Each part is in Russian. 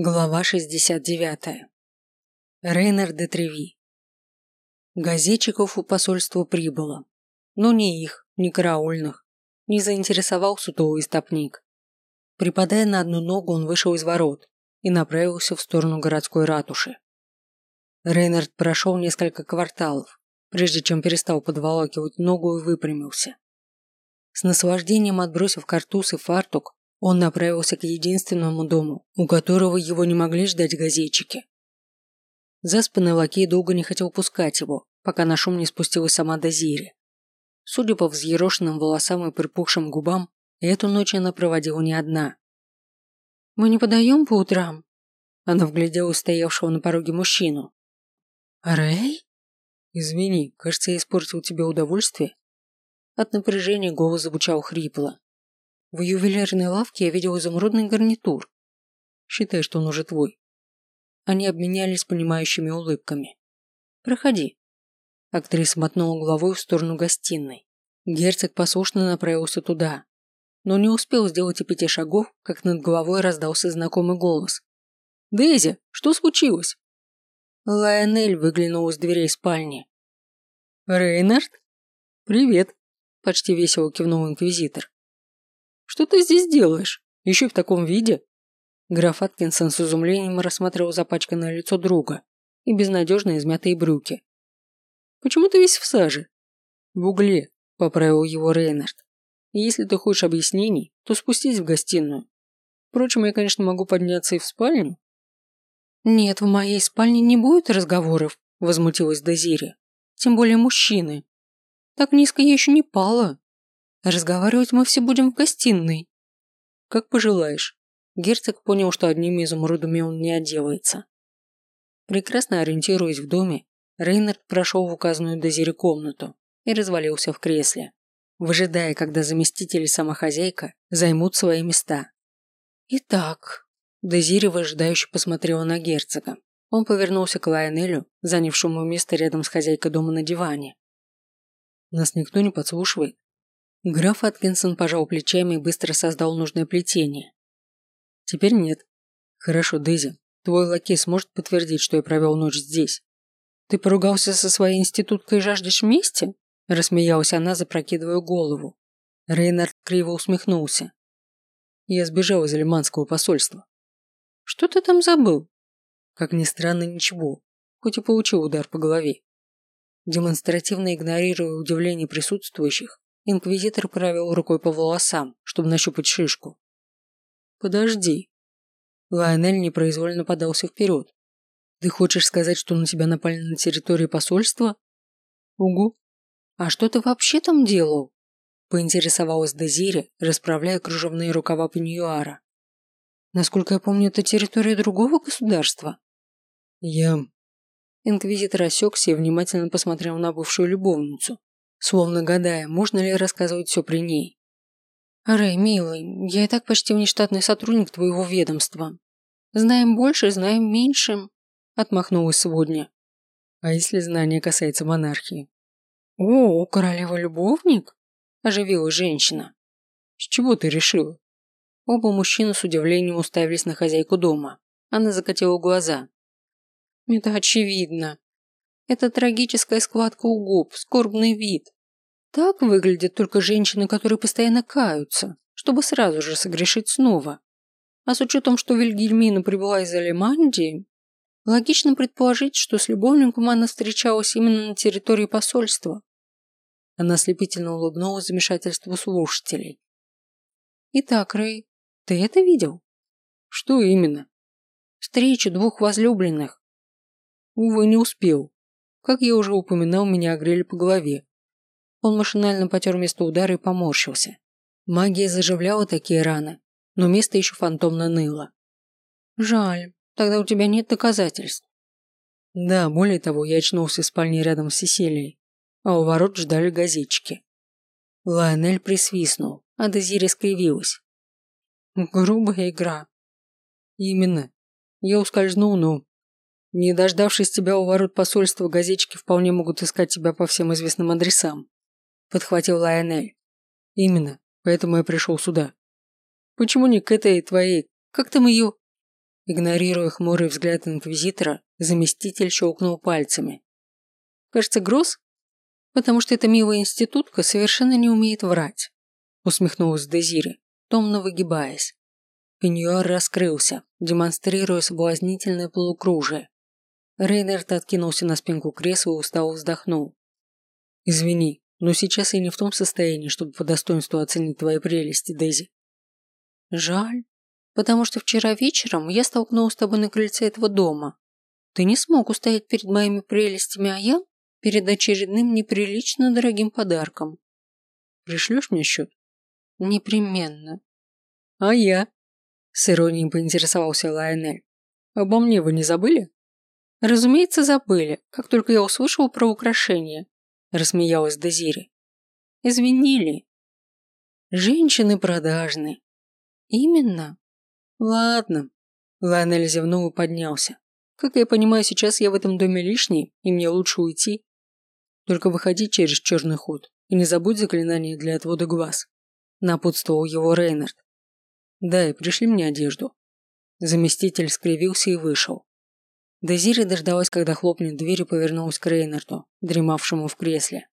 Глава 69. Рейнер де Треви. Газетчиков у посольства прибыло. Но ни их, ни караульных. Не заинтересовал сутулый стопник. Припадая на одну ногу, он вышел из ворот и направился в сторону городской ратуши. Рейнард прошел несколько кварталов, прежде чем перестал подволакивать ногу и выпрямился. С наслаждением отбросив картуз и фартук, он направился к единственному дому, у которого его не могли ждать газетчики. Заспанный лакей долго не хотел пускать его, пока на шум не спустилась сама Дозири. Судя по взъерошенным волосам и припухшим губам, эту ночь она проводила не одна. «Мы не подаем по утрам?» Она вглядела стоявшего на пороге мужчину. «Рэй?» «Извини, кажется, я испортил тебе удовольствие». От напряжения голос звучал хрипло. В ювелирной лавке я видел изумрудный гарнитур. Считай, что он уже твой. Они обменялись понимающими улыбками. Проходи. Актриса мотнула головой в сторону гостиной. Герцог послушно направился туда. Но не успел сделать и пяти шагов, как над головой раздался знакомый голос. «Дейзи, что случилось?» Лайонель выглянул из дверей спальни. «Рейнард?» «Привет», – почти весело кивнул инквизитор. Что ты здесь делаешь? Еще и в таком виде?» Граф Аткинсон с изумлением рассматривал запачканное лицо друга и безнадежно измятые брюки. «Почему ты весь в саже?» «В угле», – поправил его Рейнард. «Если ты хочешь объяснений, то спустись в гостиную. Впрочем, я, конечно, могу подняться и в спальню». «Нет, в моей спальне не будет разговоров», – возмутилась Дезири. «Тем более мужчины. Так низко я еще не пала». Разговаривать мы все будем в гостиной. Как пожелаешь. Герцог понял, что одними изумрудами он не отделается. Прекрасно ориентируясь в доме, Рейнард прошел в указанную Дозире комнату и развалился в кресле, выжидая, когда заместители и сама хозяйка займут свои места. Итак, Дезири выжидающе посмотрела на герцога. Он повернулся к Лайонелю, занявшему место рядом с хозяйкой дома на диване. «Нас никто не подслушивает?» Граф Аткинсон пожал плечами и быстро создал нужное плетение. Теперь нет. Хорошо, Дейзи, твой лакей сможет подтвердить, что я провел ночь здесь. Ты поругался со своей институткой и жаждешь мести? Рассмеялась она, запрокидывая голову. Рейнард криво усмехнулся. Я сбежал из Лиманского посольства. Что ты там забыл? Как ни странно, ничего, хоть и получил удар по голове. Демонстративно игнорируя удивление присутствующих, Инквизитор провел рукой по волосам, чтобы нащупать шишку. «Подожди». Лайонель непроизвольно подался вперед. «Ты хочешь сказать, что на тебя напали на территории посольства?» «Угу». «А что ты вообще там делал?» Поинтересовалась Дезири, расправляя кружевные рукава пеньюара. «Насколько я помню, это территория другого государства?» «Я...» Инквизитор осекся и внимательно посмотрел на бывшую любовницу словно гадая, можно ли рассказывать все при ней. «Рэй, милый, я и так почти внештатный сотрудник твоего ведомства. Знаем больше, знаем меньше», – отмахнулась сегодня. «А если знание касается монархии?» «О, королева любовник?» – оживилась женщина. «С чего ты решила?» Оба мужчины с удивлением уставились на хозяйку дома. Она закатила глаза. «Это очевидно. Это трагическая складка у губ, скорбный вид. Так выглядят только женщины, которые постоянно каются, чтобы сразу же согрешить снова. А с учетом, что Вильгельмина прибыла из Алимандии, логично предположить, что с любовником она встречалась именно на территории посольства. Она слепительно улыбнулась замешательству слушателей. «Итак, Рэй, ты это видел?» «Что именно?» «Встречу двух возлюбленных». «Увы, не успел. Как я уже упоминал, меня огрели по голове. Он машинально потер место удара и поморщился. Магия заживляла такие раны, но место еще фантомно ныло. «Жаль, тогда у тебя нет доказательств». Да, более того, я очнулся в спальне рядом с Сесилией, а у ворот ждали газетчики. Лайонель присвистнул, а Дезири скривилась. «Грубая игра». «Именно. Я ускользнул, но не дождавшись тебя у ворот посольства, газетчики вполне могут искать тебя по всем известным адресам. Подхватил Лайонель. Именно, поэтому я пришел сюда. Почему не к этой твоей, как там ее? Игнорируя хмурый взгляд инквизитора, заместитель щелкнул пальцами. «Кажется, Гросс? Потому что эта милая институтка совершенно не умеет врать», усмехнулась Дезири, томно выгибаясь. Пеньюар раскрылся, демонстрируя соблазнительное полукружие. Рейнерт откинулся на спинку кресла и устало вздохнул. «Извини, но сейчас я не в том состоянии, чтобы по достоинству оценить твои прелести, Дейзи». «Жаль, потому что вчера вечером я столкнулась с тобой на крыльце этого дома. Ты не смог устоять перед моими прелестями, а я перед очередным неприлично дорогим подарком. Пришлешь мне счет? Непременно. А я? С иронией поинтересовался Лайонель. Обо мне вы не забыли? Разумеется, забыли, как только я услышал про украшение. Рассмеялась Дезири. Извинили. Женщины продажны. Именно. Ладно. Лайонель зевнул и поднялся. Как я понимаю, сейчас я в этом доме лишний, и мне лучше уйти. Только выходи через черный ход и не забудь заклинание для отвода глаз. Напутствовал его Рейнард. Да, и пришли мне одежду. Заместитель скривился и вышел. Дезири дождалась, когда хлопнет дверь и повернулась к Рейнарду, дремавшему в кресле.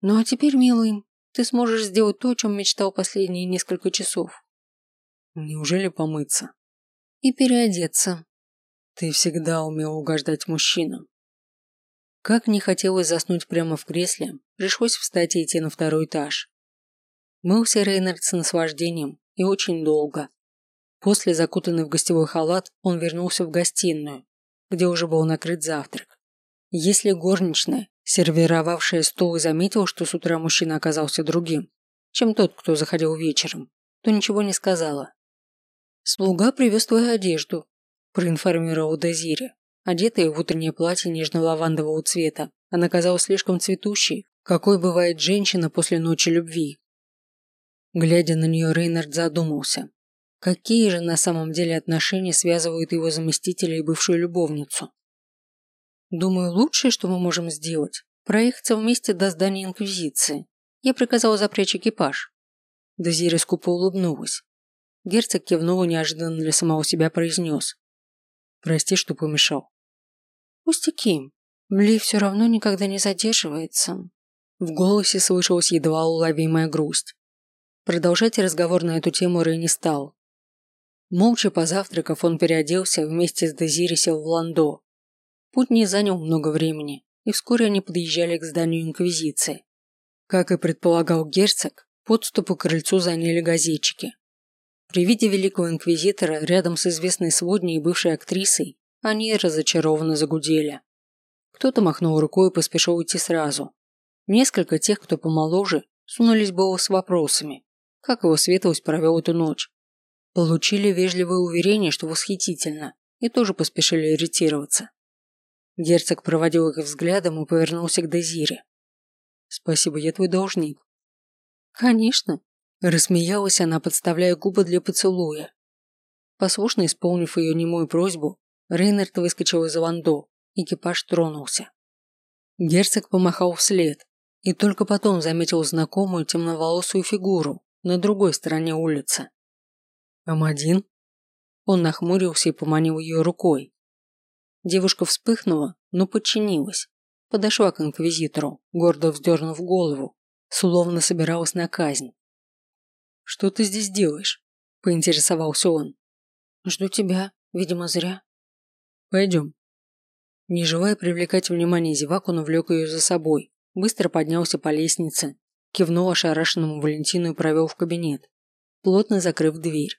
«Ну а теперь, милый, ты сможешь сделать то, о чем мечтал последние несколько часов». «Неужели помыться?» «И переодеться». «Ты всегда умел угождать мужчинам». Как не хотелось заснуть прямо в кресле, пришлось встать и идти на второй этаж. Мылся Рейнард с наслаждением и очень долго. После, закутанный в гостевой халат, он вернулся в гостиную, где уже был накрыт завтрак. Если горничная, сервировавшая стол, и заметила, что с утра мужчина оказался другим, чем тот, кто заходил вечером, то ничего не сказала. «Слуга привез твою одежду», – проинформировал Дезире. Одетая в утреннее платье нежно-лавандового цвета, она казалась слишком цветущей, какой бывает женщина после ночи любви. Глядя на нее, Рейнард задумался. Какие же на самом деле отношения связывают его заместителя и бывшую любовницу? Думаю, лучшее, что мы можем сделать, проехаться вместе до здания Инквизиции. Я приказала запрячь экипаж. Дезири скупо улыбнулась. Герцог кивнул неожиданно для самого себя произнес. Прости, что помешал. Пустяки. Мли все равно никогда не задерживается. В голосе слышалась едва уловимая грусть. Продолжать разговор на эту тему Рэй не стал. Молча позавтракав, он переоделся вместе с Дезири сел в Ландо. Путь не занял много времени, и вскоре они подъезжали к зданию Инквизиции. Как и предполагал герцог, подступы к крыльцу заняли газетчики. При виде великого инквизитора рядом с известной сводней и бывшей актрисой они разочарованно загудели. Кто-то махнул рукой и поспешил уйти сразу. Несколько тех, кто помоложе, сунулись было с вопросами, как его светлость провел эту ночь. Получили вежливое уверение, что восхитительно, и тоже поспешили иритироваться. Герцог проводил их взглядом и повернулся к Дезире. «Спасибо, я твой должник». «Конечно», – рассмеялась она, подставляя губы для поцелуя. Послушно исполнив ее немую просьбу, Рейнард выскочил из ландо, экипаж тронулся. Герцог помахал вслед и только потом заметил знакомую темноволосую фигуру на другой стороне улицы. «Амадин?» Он нахмурился и поманил ее рукой. Девушка вспыхнула, но подчинилась. Подошла к инквизитору, гордо вздернув голову, словно собиралась на казнь. «Что ты здесь делаешь?» – поинтересовался он. «Жду тебя, видимо, зря». Пойдем. Не желая привлекать внимание зевак, он увлек ее за собой, быстро поднялся по лестнице, кивнул ошарашенному Валентину и провел в кабинет, плотно закрыв дверь.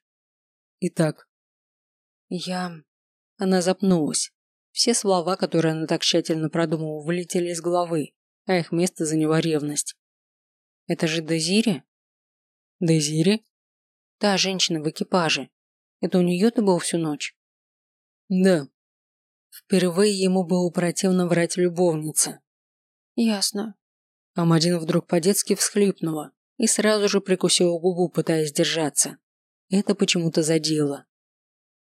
Итак. Я... Она запнулась. Все слова, которые она так тщательно продумывала, вылетели из головы, а их место заняла ревность. Это же Дезири? Дезири? Та женщина в экипаже. Это у нее ты был всю ночь? Да, Впервые ему было противно врать любовнице. «Ясно». Амадин вдруг по-детски всхлипнула и сразу же прикусила губу, пытаясь держаться. Это почему-то задело.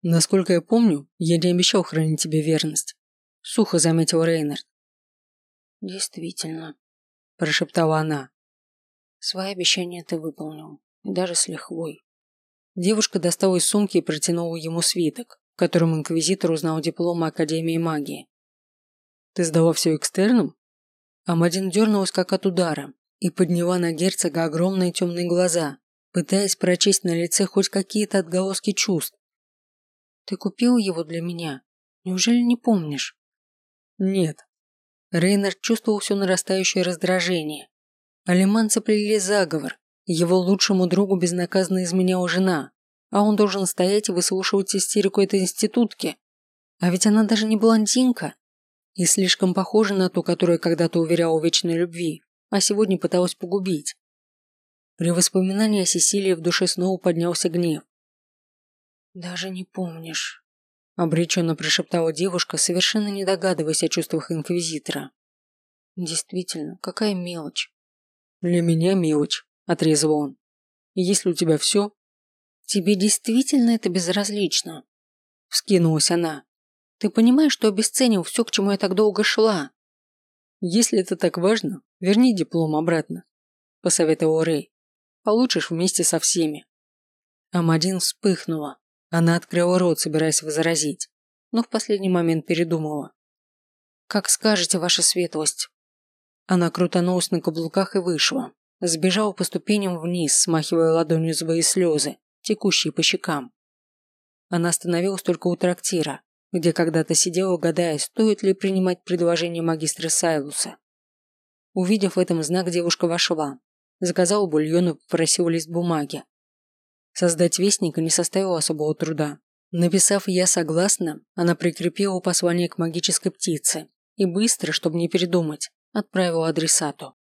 «Насколько я помню, я не обещал хранить тебе верность», – сухо заметил Рейнард. «Действительно», – прошептала она. «Свои обещания ты выполнил, и даже с лихвой. Девушка достала из сумки и протянула ему свиток, в котором инквизитор узнал диплом Академии магии. «Ты сдала все экстерном?» Амадин дернулась как от удара и подняла на герцога огромные темные глаза, пытаясь прочесть на лице хоть какие-то отголоски чувств. «Ты купил его для меня? Неужели не помнишь?» «Нет». Рейнард чувствовал все нарастающее раздражение. Алиманцы плели заговор, его лучшему другу безнаказанно изменяла жена, а он должен стоять и выслушивать истерику этой институтки. А ведь она даже не блондинка. И слишком похожа на ту, которая когда-то уверяла в вечной любви, а сегодня пыталась погубить. При воспоминании о Сесилии в душе снова поднялся гнев. «Даже не помнишь», – обреченно прошептала девушка, совершенно не догадываясь о чувствах Инквизитора. «Действительно, какая мелочь». «Для меня мелочь», – отрезал он. «Если у тебя все...» «Тебе действительно это безразлично?» – вскинулась она. «Ты понимаешь, что обесценил все, к чему я так долго шла?» «Если это так важно, верни диплом обратно», – посоветовал Рэй. «Получишь вместе со всеми». Амадин вспыхнула. Она открыла рот, собираясь возразить, но в последний момент передумала. «Как скажете, ваша светлость». Она крутанулась на каблуках и вышла. Сбежала по ступеням вниз, смахивая ладонью свои слезы, текущие по щекам. Она остановилась только у трактира, где когда-то сидела, гадая, стоит ли принимать предложение магистра Сайлуса. Увидев в этом знак, девушка вошла, заказала бульон и попросила лист бумаги. Создать вестника не составило особого труда. Написав «я согласна», она прикрепила послание к магической птице и быстро, чтобы не передумать, отправила адресату.